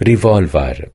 revolver.